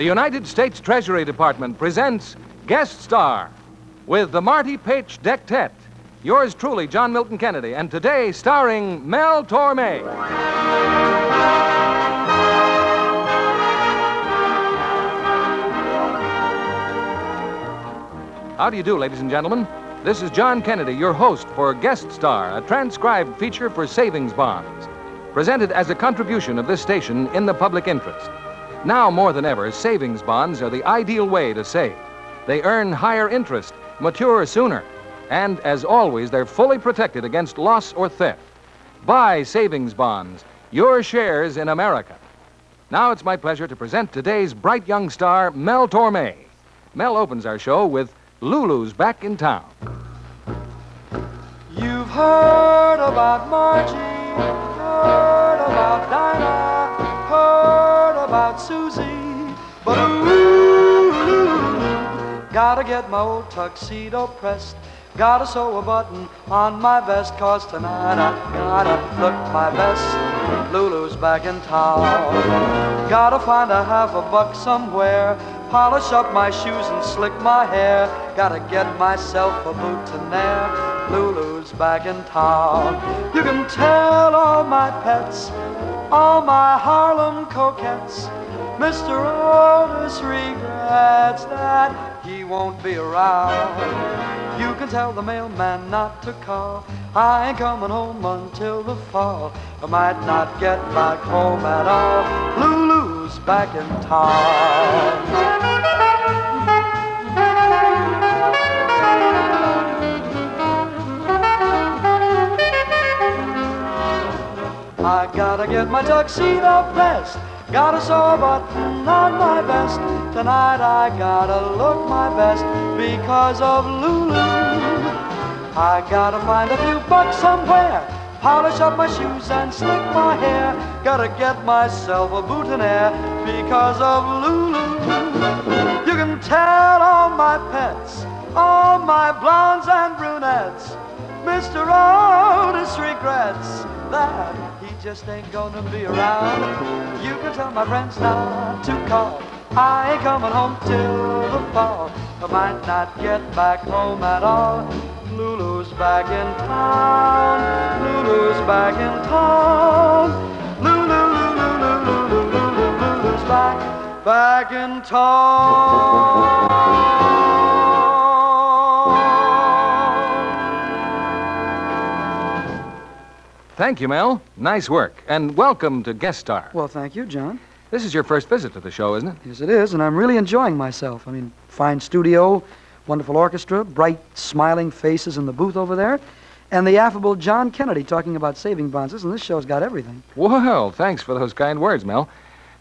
The United States Treasury Department presents Guest Star with the Marty Paich Dectet. Yours truly, John Milton Kennedy, and today starring Mel Torme. How do you do, ladies and gentlemen? This is John Kennedy, your host for Guest Star, a transcribed feature for savings bonds, presented as a contribution of this station in the public interest. Now more than ever, savings bonds are the ideal way to save. They earn higher interest, mature sooner, and as always, they're fully protected against loss or theft. Buy savings bonds, your shares in America. Now it's my pleasure to present today's bright young star, Mel Torme. Mel opens our show with Lulu's back in town. You've heard about Margie, heard about Dinah, about Susie, but ooh, gotta get my old tuxedo pressed. Gotta sew a button on my vest, cause tonight I gotta look my best. Lulu's back in town. Gotta find a half a buck somewhere, polish up my shoes and slick my hair. Gotta get myself a boutonniere. Lulu's back in town. You can tell all my pets, all my Harlem coquettes. Mr. Otis regrets that he won't be around. You can tell the mailman not to call. I ain't coming home until the fall. I might not get back home at all. Lulu's back in town. Gotta get my tuxedo pressed. Sew a button on my vest. Tonight I gotta look my best because of Lulu. I gotta find a few bucks somewhere. Polish up my shoes and slick my hair. Gotta get myself a boutonniere because of Lulu. You can tell all my pets, all my blondes and brunettes. Mr. Otis regrets that just ain't gonna be around. You can tell my friends not to call. I ain't coming home till the fall. I might not get back home at all. Lulu's back in town. Lulu's back in town. Lulu, Lulu, Lulu, Lulu, Lulu's back, back in town. Thank you, Mel. Nice work. And welcome to Guest Star. Well, thank you, John. This is your first visit to the show, isn't it? Yes, it is, and I'm really enjoying myself. I mean, fine studio, wonderful orchestra, bright, smiling faces in the booth over there, and the affable John Kennedy talking about saving bonds. Listen, this show's got everything. Well, thanks for those kind words, Mel.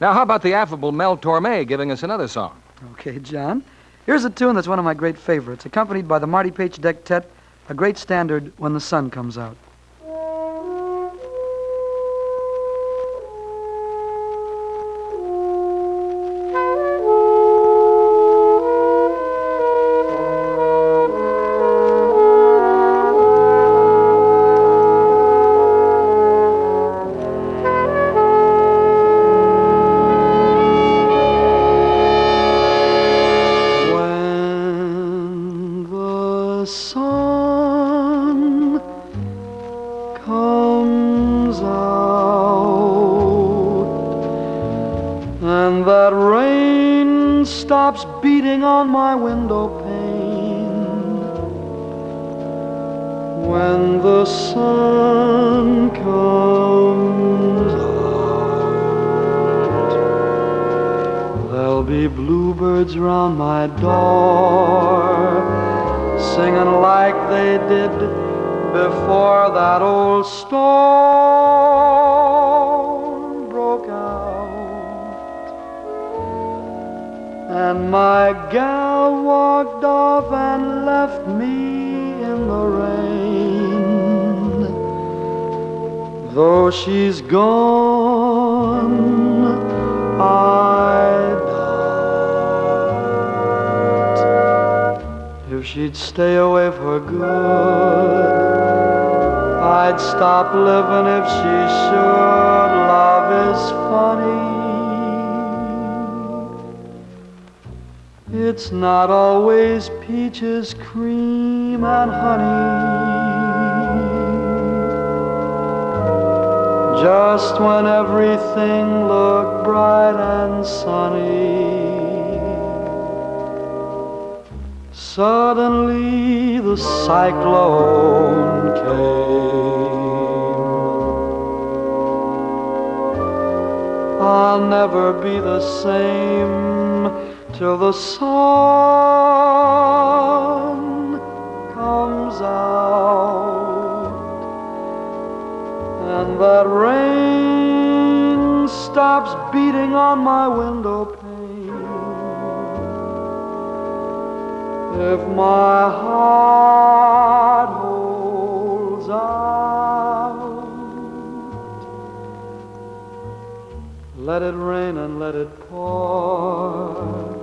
Now, how about the affable Mel Torme giving us another song? Okay, John. Here's a tune that's one of my great favorites, accompanied by the Marty Paich Dectet, a great standard when the sun comes out. And that rain stops beating on my window pane. When the sun comes out there'll be bluebirds round my door singing like they did before that old storm gal walked off and left me in the rain. Though she's gone, I doubt if she'd stay away for good. I'd stop living if she should. Love is funny. It's not always peaches, cream, and honey. Just when everything looked bright and sunny. Suddenly the cyclone came. I'll never be the same till the sun comes out and that rain stops beating on my window pane. If my heart holds out, let it rain and let it pour.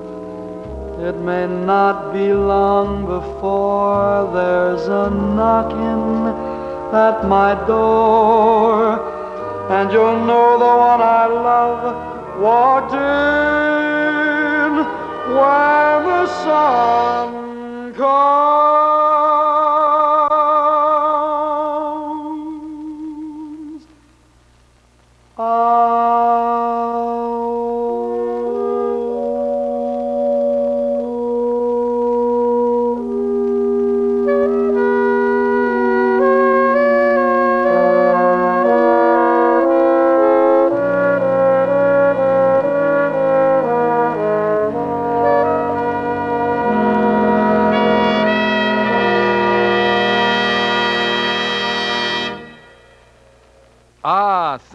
It may not be long before there's a knocking at my door, and you'll know the one I love walked in when the sun comes.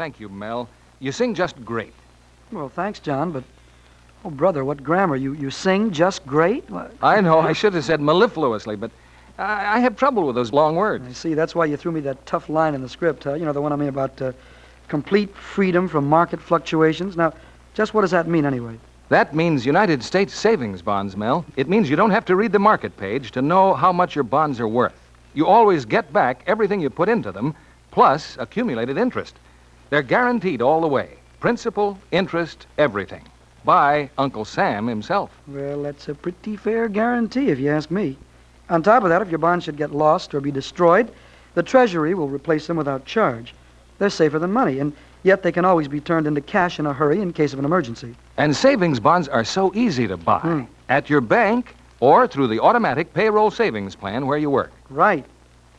Thank you, Mel. You sing just great. Well, thanks, John, but oh, brother, what grammar? You you sing just great. What? I know I should have said mellifluously, but I, I have trouble with those long words. I see. That's why you threw me that tough line in the script. Huh? You know the one I mean about uh, complete freedom from market fluctuations. Now, just what does that mean anyway? That means United States savings bonds, Mel. It means you don't have to read the market page to know how much your bonds are worth. You always get back everything you put into them, plus accumulated interest. They're guaranteed all the way principal, interest, everything. By Uncle Sam himself. Well, that's a pretty fair guarantee, if you ask me. On top of that, if your bonds should get lost or be destroyed, the Treasury will replace them without charge. They're safer than money, and yet they can always be turned into cash in a hurry in case of an emergency. And savings bonds are so easy to buy Hmm. at your bank or through the automatic payroll savings plan where you work. Right.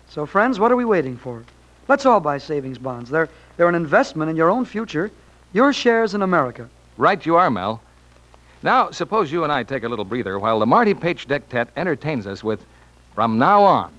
So, friends, what are we waiting for? Let's all buy savings bonds. They're, they're an investment in your own future, your shares in America. Right you are, Mel. Now, suppose you and I take a little breather while the Marty Paich Dectet entertains us with From Now On.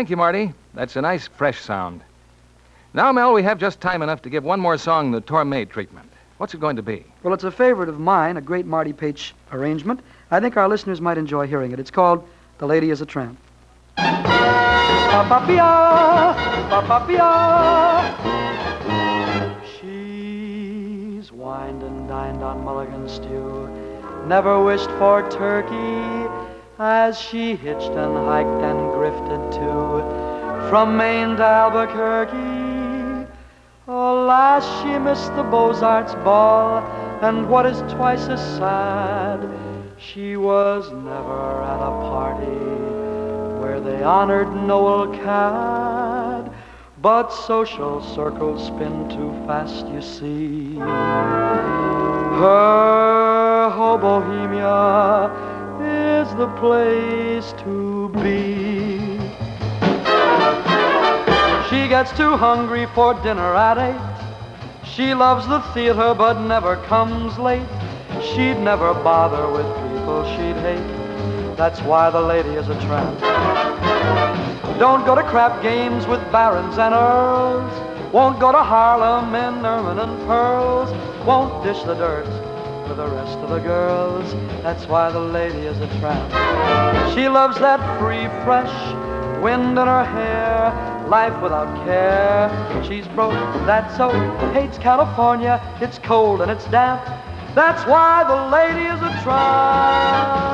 Thank you, Marty. That's a nice, fresh sound. Now, Mel, we have just time enough to give one more song the Torme treatment. What's it going to be? Well, it's a favorite of mine, a great Marty Paich arrangement. I think our listeners might enjoy hearing it. It's called The Lady is a Tramp. She's wined and dined on mulligan stew, never wished for turkey, as she hitched and hiked and grifted from Maine to Albuquerque. Alas, she missed the Beaux-Arts ball, and what is twice as sad, she was never at a party where they honored Noel Coward. But social circles spin too fast, you see. Her Hobohemia is the place to be. Gets too hungry for dinner at eight. She loves the theater but never comes late. She'd never bother with people she'd hate. That's why the lady is a tramp. Don't go to crap games with barons and earls. Won't go to Harlem in ermine and pearls. Won't dish the dirt with the rest of the girls. That's why the lady is a tramp. She loves that free, fresh wind in her hair, life without care. She's broke, that's so. Hates California, it's cold and it's damp. That's why the lady is a tramp.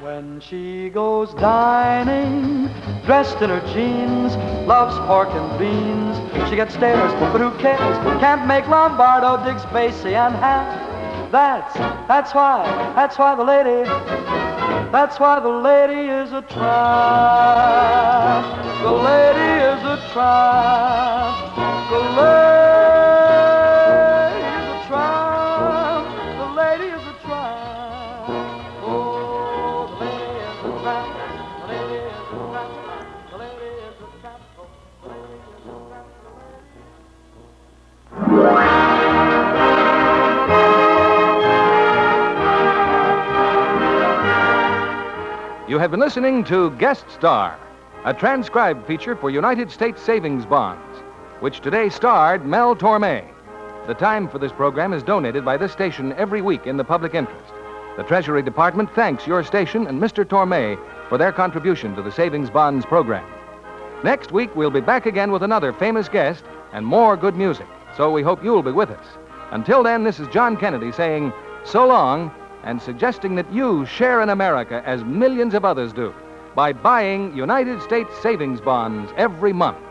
When she goes dining, dressed in her jeans, loves pork and beans. She gets stares, but who cares? Can't make Lombardo, digs Basie, and Hamp. That's, that's why, that's why the lady, that's why the lady is a tramp. The lady is a tramp. The lady have been listening to Guest Star, a transcribed feature for United States Savings Bonds, which today starred Mel Torme. The time for this program is donated by this station every week in the public interest. The Treasury Department thanks your station and Mr. Torme for their contribution to the Savings Bonds program. Next week, we'll be back again with another famous guest and more good music, so we hope you'll be with us. Until then, this is John Kennedy saying so long and suggesting that you share in America as millions of others do by buying United States savings bonds every month.